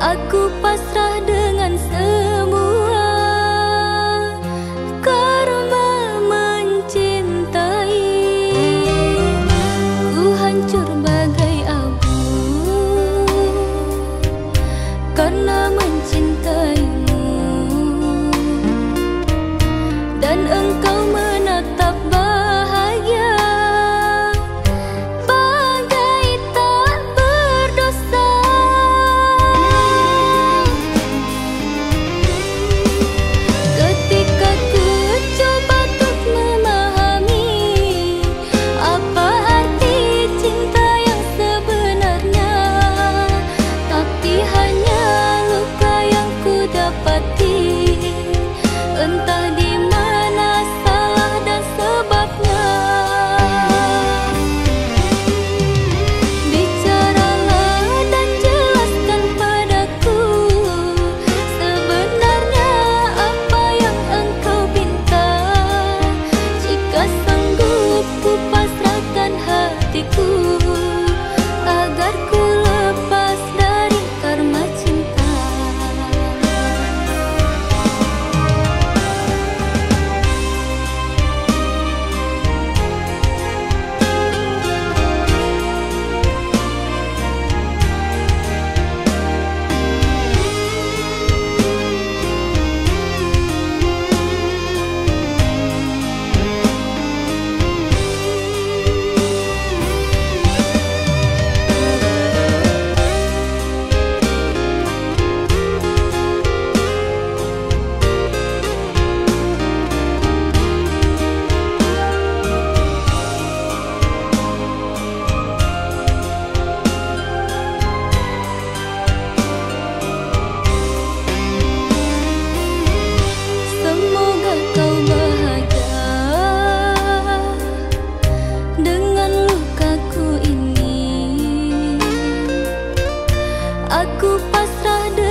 aku pasrah dengan mencintaimu dan